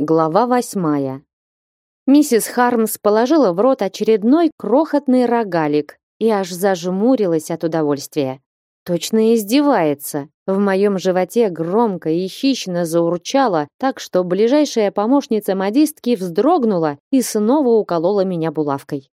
Глава восьмая. Миссис Хармс положила в рот очередной крохотный рогалик и аж зажмурилась от удовольствия. Точно издевается. В моем животе громко и хищно заурчало, так что ближайшая помощница модистки вздрогнула и снова уколола меня булавкой.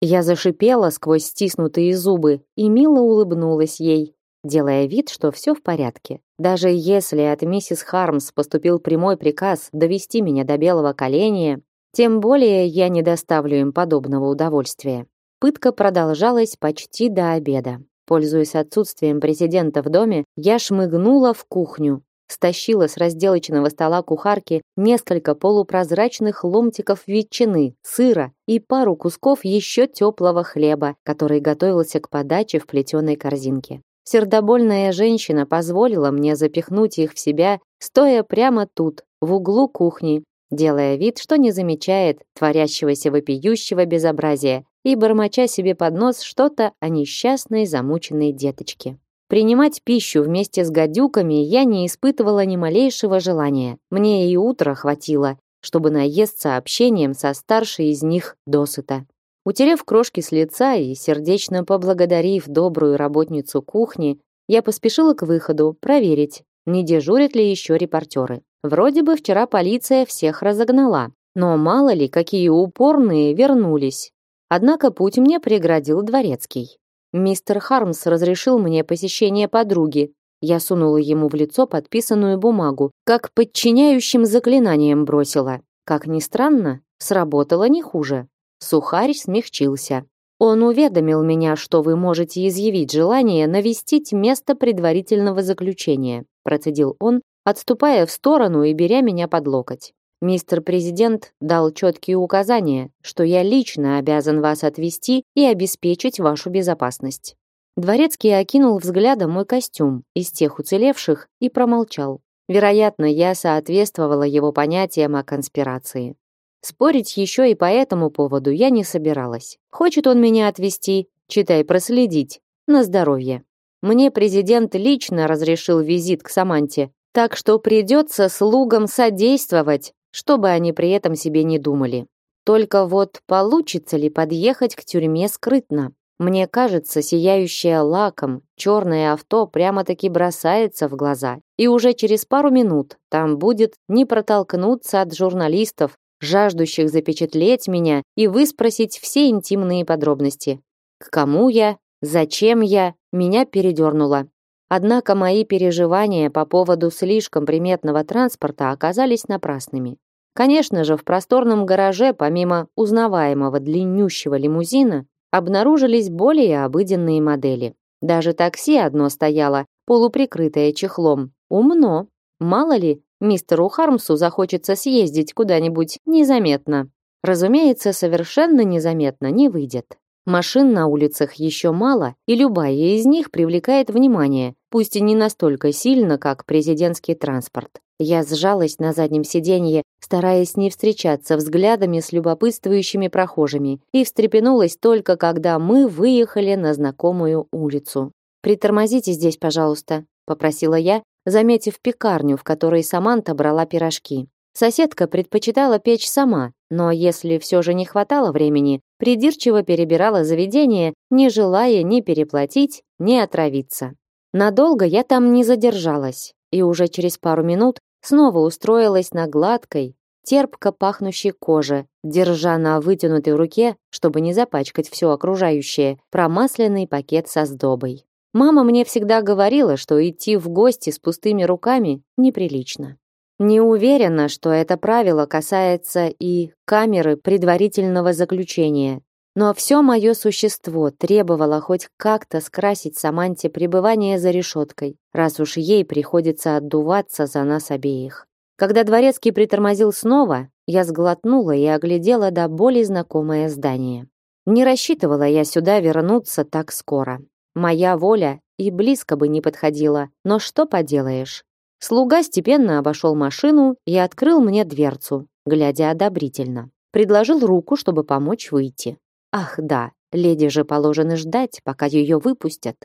Я зашипела сквозь стиснутые зубы и мило улыбнулась ей, делая вид, что все в порядке. Даже если от миссис Хармс поступил прямой приказ довести меня до белого коленя, тем более я не доставлю им подобного удовольствия. Пытка продолжалась почти до обеда. Пользуясь отсутствием президента в доме, я шмыгнула в кухню, стащила с разделочного стола кухарки несколько полупрозрачных ломтиков ветчины, сыра и пару кусков еще теплого хлеба, который готовился к подаче в плетеной корзинке. Сердобольная женщина позволила мне запихнуть их в себя, стоя прямо тут, в углу кухни, делая вид, что не замечает творящегося вопиющего безобразия и бормоча себе под нос что-то о несчастной замученной деточке. Принимать пищу вместе с гадюками я не испытывала ни малейшего желания. Мне и утра хватило, чтобы наесться общением со старшей из них досыта. Утерев крошки с лица и сердечно поблагодарив добрую работницу кухни, я поспешила к выходу проверить, не дежурят ли еще репортеры. Вроде бы вчера полиция всех разогнала, но мало ли, какие упорные вернулись. Однако путь мне преградил дворецкий. Мистер Хармс разрешил мне посещение подруги. Я сунула ему в лицо подписанную бумагу, как подчиняющим заклинанием бросила. Как ни странно, сработало не хуже. Сухарь смягчился. Он уведомил меня, что вы можете изъявить желание навестить место предварительного заключения, процедил он, отступая в сторону и беря меня под локоть. Мистер президент дал четкие указания, что я лично обязан вас отвезти и обеспечить вашу безопасность. Дворецкий окинул взглядом мой костюм из тех уцелевших и промолчал. Вероятно, я соответствовала его понятиям о конспирации. Спорить еще и по этому поводу я не собиралась. Хочет он меня отвезти, читай проследить, на здоровье. Мне президент лично разрешил визит к Саманте, так что придется слугам содействовать, чтобы они при этом себе не думали. Только вот получится ли подъехать к тюрьме скрытно? Мне кажется, сияющее лаком черное авто прямо-таки бросается в глаза. И уже через пару минут там будет не протолкнуться от журналистов, жаждущих запечатлеть меня и выспросить все интимные подробности. К кому я, зачем я, меня передернуло. Однако мои переживания по поводу слишком приметного транспорта оказались напрасными. Конечно же, в просторном гараже, помимо узнаваемого длиннющего лимузина, обнаружились более обыденные модели. Даже такси одно стояло, полуприкрытое чехлом. Умно. Мало ли, мистеру Хармсу захочется съездить куда-нибудь незаметно. Разумеется, совершенно незаметно не выйдет. Машин на улицах еще мало, и любая из них привлекает внимание, пусть и не настолько сильно, как президентский транспорт. Я сжалась на заднем сиденье, стараясь не встречаться взглядами с любопытствующими прохожими, и встрепенулась только когда мы выехали на знакомую улицу. «Притормозите здесь, пожалуйста», — попросила я, заметив пекарню, в которой Саманта брала пирожки. Соседка предпочитала печь сама, но если все же не хватало времени, придирчиво перебирала заведение, не желая ни переплатить, ни отравиться. Надолго я там не задержалась, и уже через пару минут снова устроилась на гладкой, терпко пахнущей коже, держа на вытянутой руке, чтобы не запачкать все окружающее, промасленный пакет со сдобой. Мама мне всегда говорила, что идти в гости с пустыми руками неприлично. Не уверена, что это правило касается и камеры предварительного заключения. Но все мое существо требовало хоть как-то скрасить Саманте пребывание за решеткой, раз уж ей приходится отдуваться за нас обеих. Когда дворецкий притормозил снова, я сглотнула и оглядела до боли знакомое здание. Не рассчитывала я сюда вернуться так скоро. Моя воля и близко бы не подходила, но что поделаешь. Слуга степенно обошел машину и открыл мне дверцу, глядя одобрительно. Предложил руку, чтобы помочь выйти. Ах да, леди же положено ждать, пока ее выпустят.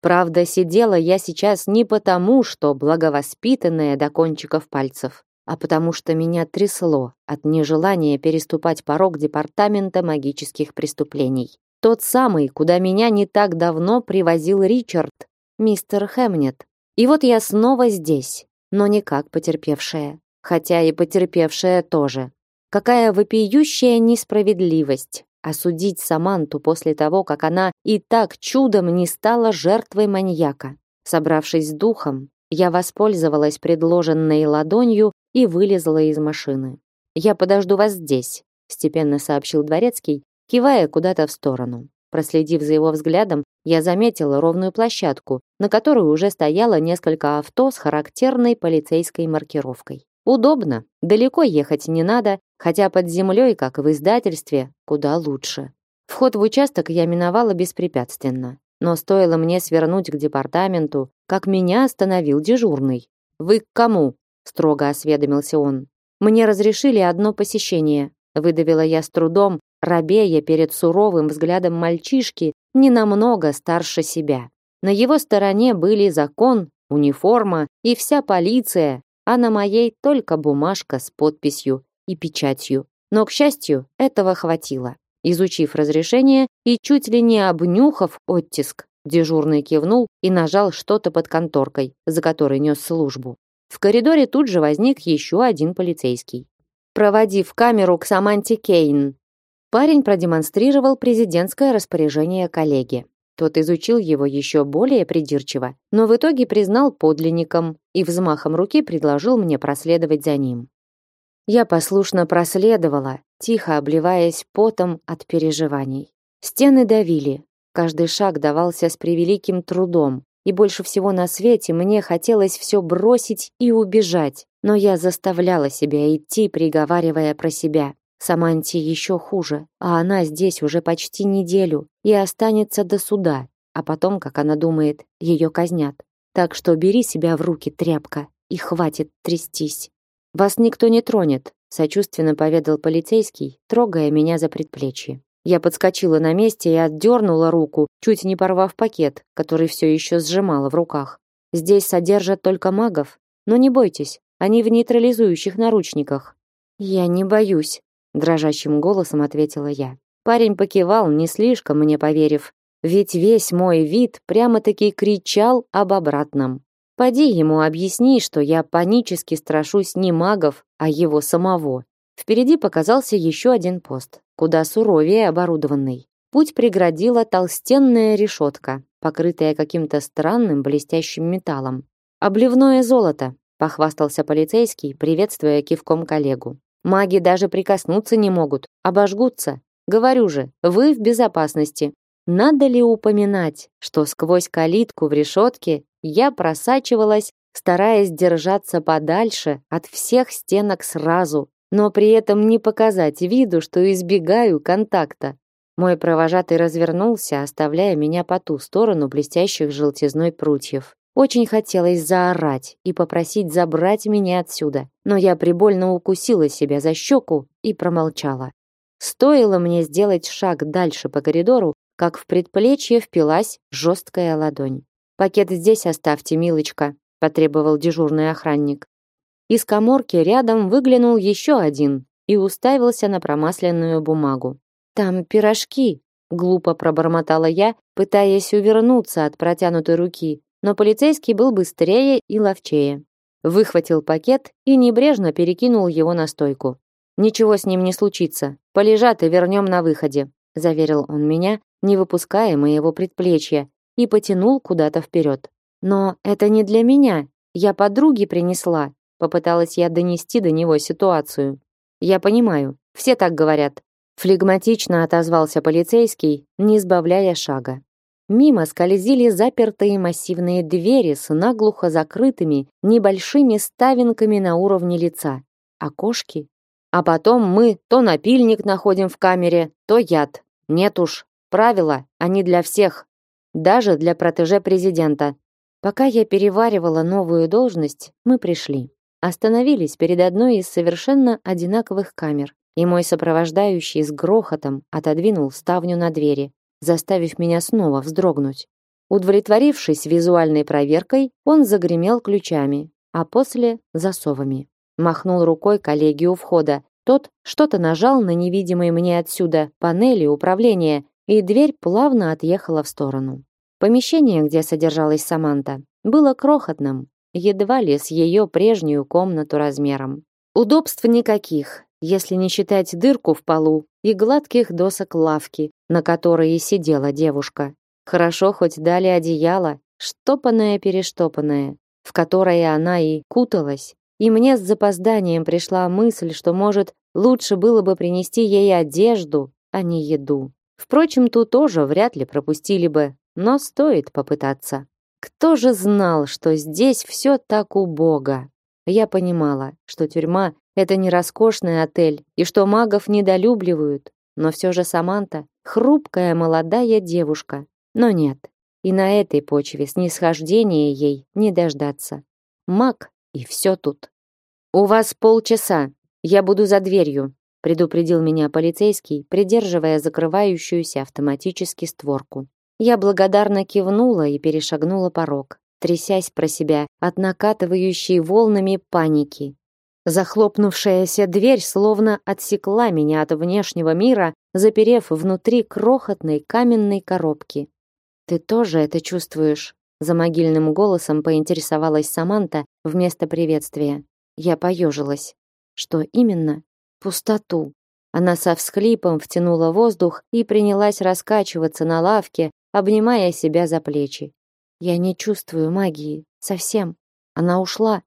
Правда, сидела я сейчас не потому, что благовоспитанная до кончиков пальцев. а потому что меня трясло от нежелания переступать порог департамента магических преступлений. Тот самый, куда меня не так давно привозил Ричард, мистер Хэмнет. И вот я снова здесь, но не как потерпевшая, хотя и потерпевшая тоже. Какая вопиющая несправедливость осудить Саманту после того, как она и так чудом не стала жертвой маньяка. Собравшись с духом, я воспользовалась предложенной ладонью и вылезла из машины. «Я подожду вас здесь», — степенно сообщил Дворецкий, кивая куда-то в сторону. Проследив за его взглядом, я заметила ровную площадку, на которой уже стояло несколько авто с характерной полицейской маркировкой. Удобно, далеко ехать не надо, хотя под землей, как в издательстве, куда лучше. Вход в участок я миновала беспрепятственно. Но стоило мне свернуть к департаменту, как меня остановил дежурный. «Вы к кому?» – строго осведомился он. «Мне разрешили одно посещение», – выдавила я с трудом, рабея перед суровым взглядом мальчишки, не намного старше себя. На его стороне были закон, униформа и вся полиция, а на моей только бумажка с подписью и печатью. Но, к счастью, этого хватило. Изучив разрешение и чуть ли не обнюхав оттиск, дежурный кивнул и нажал что-то под конторкой, за которой нес службу. В коридоре тут же возник еще один полицейский. Проводив камеру к Саманте Кейн, парень продемонстрировал президентское распоряжение коллеге. Тот изучил его еще более придирчиво, но в итоге признал подлинником и взмахом руки предложил мне проследовать за ним. Я послушно проследовала, тихо обливаясь потом от переживаний. Стены давили, каждый шаг давался с превеликим трудом, и больше всего на свете мне хотелось все бросить и убежать, но я заставляла себя идти, приговаривая про себя. Саманте еще хуже, а она здесь уже почти неделю и останется до суда, а потом, как она думает, ее казнят. Так что бери себя в руки, тряпка, и хватит трястись. Вас никто не тронет, сочувственно поведал полицейский, трогая меня за предплечье. Я подскочила на месте и отдернула руку, чуть не порвав пакет, который все еще сжимала в руках. Здесь содержат только магов, но не бойтесь, они в нейтрализующих наручниках. Я не боюсь, дрожащим голосом ответила я. Парень покивал, не слишком мне поверив, ведь весь мой вид прямо-таки кричал об обратном. Поди ему объясни, что я панически страшусь не магов, а его самого. Впереди показался еще один пост, куда суровее оборудованный. Путь преградила толстенная решетка, покрытая каким-то странным блестящим металлом. «Обливное золото», — похвастался полицейский, приветствуя кивком коллегу. «Маги даже прикоснуться не могут, обожгутся. Говорю же, вы в безопасности. Надо ли упоминать, что сквозь калитку в решетке я просачивалась, стараясь держаться подальше от всех стенок сразу, но при этом не показать виду, что избегаю контакта. Мой провожатый развернулся, оставляя меня по ту сторону блестящих желтизной прутьев. Очень хотелось заорать и попросить забрать меня отсюда, но я прибольно укусила себя за щеку и промолчала. Стоило мне сделать шаг дальше по коридору, как в предплечье впилась жесткая ладонь. Пакет здесь оставьте, милочка, потребовал дежурный охранник. Из каморки рядом выглянул еще один и уставился на промасленную бумагу. Там пирожки, глупо пробормотала я, пытаясь увернуться от протянутой руки, но полицейский был быстрее и ловчее. Выхватил пакет и небрежно перекинул его на стойку. Ничего с ним не случится. Полежат и вернем на выходе, заверил он меня, не выпуская моего предплечья и потянул куда-то вперед. Но это не для меня. Я подруге принесла. Попыталась я донести до него ситуацию. Я понимаю, все так говорят. Флегматично отозвался полицейский, не сбавляя шага. Мимо скользили запертые массивные двери с наглухо закрытыми небольшими ставинками на уровне лица. Окошки. А потом мы то напильник находим в камере, то яд. Нет уж, правила, они для всех даже для протеже президента. Пока я переваривала новую должность, мы пришли. Остановились перед одной из совершенно одинаковых камер, и мой сопровождающий с грохотом отодвинул ставню на двери, заставив меня снова вздрогнуть. Удовлетворившись визуальной проверкой, он загремел ключами, а после засовами. махнул рукой коллеге у входа. Тот что-то нажал на невидимой мне отсюда панели управления, и дверь плавно отъехала в сторону. Помещение, где содержалась Саманта, было крохотным, едва ли с ее прежнюю комнату размером. Удобств никаких, если не считать дырку в полу и гладких досок лавки, на которой и сидела девушка. Хорошо хоть дали одеяло, штопанное-перештопанное, в которое она и куталась. И мне с запозданием пришла мысль, что, может, лучше было бы принести ей одежду, а не еду. Впрочем, ту тоже вряд ли пропустили бы, но стоит попытаться. Кто же знал, что здесь все так убого? Я понимала, что тюрьма — это не роскошный отель, и что магов недолюбливают, но все же Саманта — хрупкая молодая девушка. Но нет, и на этой почве снисхождения ей не дождаться. Маг, и все тут. «У вас полчаса, я буду за дверью», предупредил меня полицейский, придерживая закрывающуюся автоматически створку. Я благодарно кивнула и перешагнула порог трясясь про себя от накатывающей волнами паники. Захлопнувшаяся дверь словно отсекла меня от внешнего мира, заперев внутри крохотной каменной коробки. «Ты тоже это чувствуешь?» За могильным голосом поинтересовалась Саманта вместо приветствия. Я поежилась. Что именно? Пустоту. Она со всхлипом втянула воздух и принялась раскачиваться на лавке, обнимая себя за плечи. Я не чувствую магии. Совсем. Она ушла.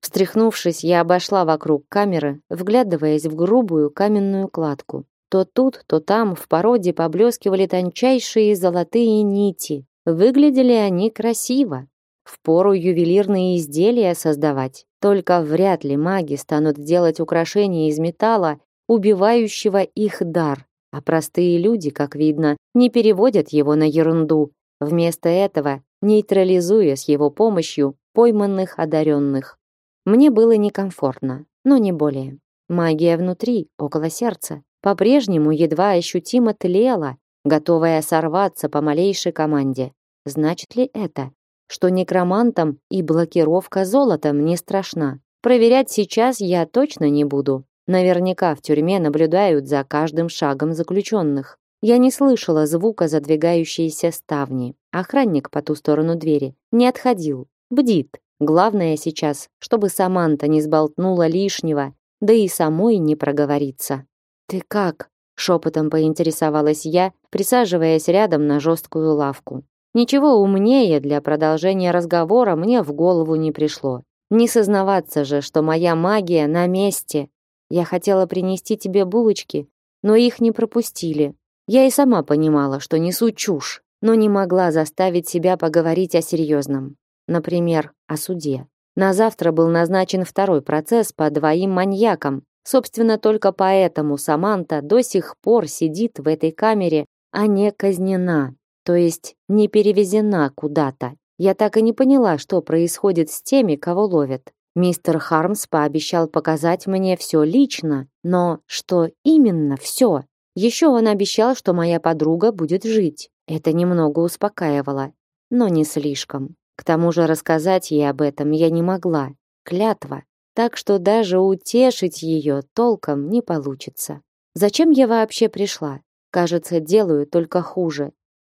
Встряхнувшись, я обошла вокруг камеры, вглядываясь в грубую каменную кладку. То тут, то там в породе поблескивали тончайшие золотые нити. Выглядели они красиво. Впору ювелирные изделия создавать. Только вряд ли маги станут делать украшения из металла, убивающего их дар. А простые люди, как видно, не переводят его на ерунду. Вместо этого нейтрализуя с его помощью пойманных одаренных. Мне было некомфортно, но не более. Магия внутри, около сердца, по-прежнему едва ощутимо тлела, готовая сорваться по малейшей команде. Значит ли это, что некромантам и блокировка золотом не страшна? Проверять сейчас я точно не буду. Наверняка в тюрьме наблюдают за каждым шагом заключенных. Я не слышала звука задвигающейся ставни. Охранник по ту сторону двери не отходил, бдит. Главное сейчас, чтобы Саманта не сболтнула лишнего, да и самой не проговорится. «Ты как?» — шепотом поинтересовалась я, присаживаясь рядом на жесткую лавку. Ничего умнее для продолжения разговора мне в голову не пришло. Не сознаваться же, что моя магия на месте. Я хотела принести тебе булочки, но их не пропустили. Я и сама понимала, что несу чушь, но не могла заставить себя поговорить о серьезном. Например, о суде. На завтра был назначен второй процесс по двоим маньякам. Собственно, только поэтому Саманта до сих пор сидит в этой камере, а не казнена, то есть не перевезена куда-то. Я так и не поняла, что происходит с теми, кого ловят. Мистер Хармс пообещал показать мне все лично, но что именно все? Еще он обещал, что моя подруга будет жить. Это немного успокаивало, но не слишком. К тому же рассказать ей об этом я не могла. Клятва. Так что даже утешить ее толком не получится. Зачем я вообще пришла? Кажется, делаю только хуже.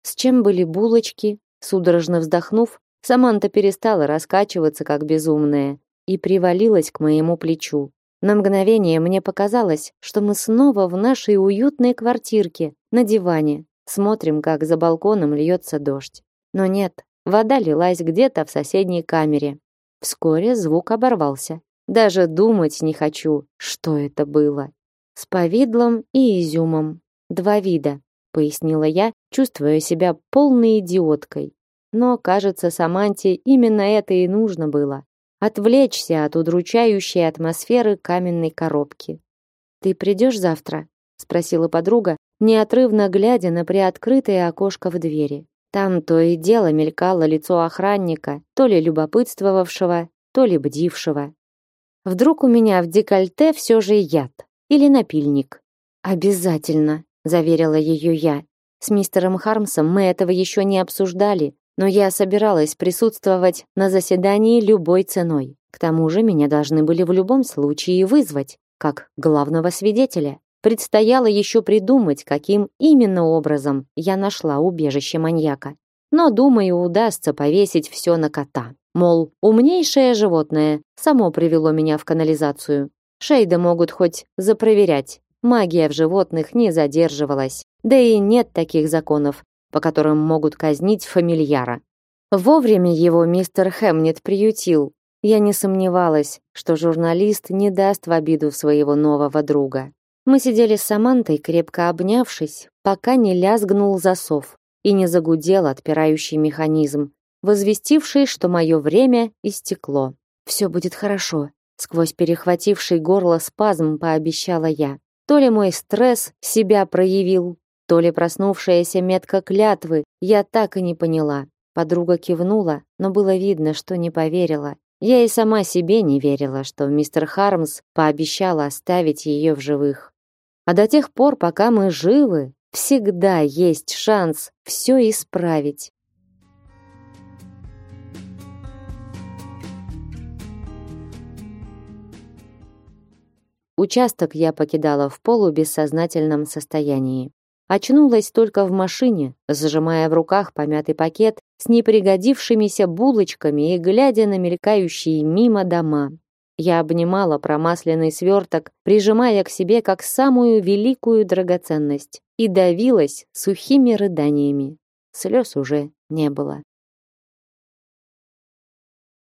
С чем были булочки? Судорожно вздохнув, Саманта перестала раскачиваться как безумная и привалилась к моему плечу. На мгновение мне показалось, что мы снова в нашей уютной квартирке, на диване, смотрим, как за балконом льется дождь. Но нет, вода лилась где-то в соседней камере. Вскоре звук оборвался. Даже думать не хочу, что это было. С повидлом и изюмом. Два вида, пояснила я, чувствуя себя полной идиоткой. Но, кажется, Саманте именно это и нужно было отвлечься от удручающей атмосферы каменной коробки. «Ты придешь завтра?» — спросила подруга, неотрывно глядя на приоткрытое окошко в двери. Там то и дело мелькало лицо охранника, то ли любопытствовавшего, то ли бдившего. Вдруг у меня в декольте все же яд или напильник? Обязательно, заверила ее я. С мистером Хармсом мы этого еще не обсуждали, но я собиралась присутствовать на заседании любой ценой. К тому же меня должны были в любом случае вызвать, как главного свидетеля. Предстояло еще придумать, каким именно образом я нашла убежище маньяка. Но, думаю, удастся повесить все на кота. Мол, умнейшее животное само привело меня в канализацию. Шейда могут хоть запроверять. Магия в животных не задерживалась. Да и нет таких законов, по которым могут казнить фамильяра. Вовремя его мистер Хемнет приютил. Я не сомневалась, что журналист не даст в обиду своего нового друга. Мы сидели с Самантой, крепко обнявшись, пока не лязгнул засов и не загудел отпирающий механизм, возвестивший, что мое время истекло. «Все будет хорошо», — сквозь перехвативший горло спазм пообещала я. То ли мой стресс себя проявил, то ли проснувшаяся метка клятвы, я так и не поняла. Подруга кивнула, но было видно, что не поверила. Я и сама себе не верила, что мистер Хармс пообещал оставить ее в живых. А до тех пор, пока мы живы, всегда есть шанс все исправить. Участок я покидала в полубессознательном состоянии. Очнулась только в машине, сжимая в руках помятый пакет с непригодившимися булочками и глядя на мелькающие мимо дома. Я обнимала промасленный сверток, прижимая к себе как самую великую драгоценность, и давилась сухими рыданиями. Слез уже не было.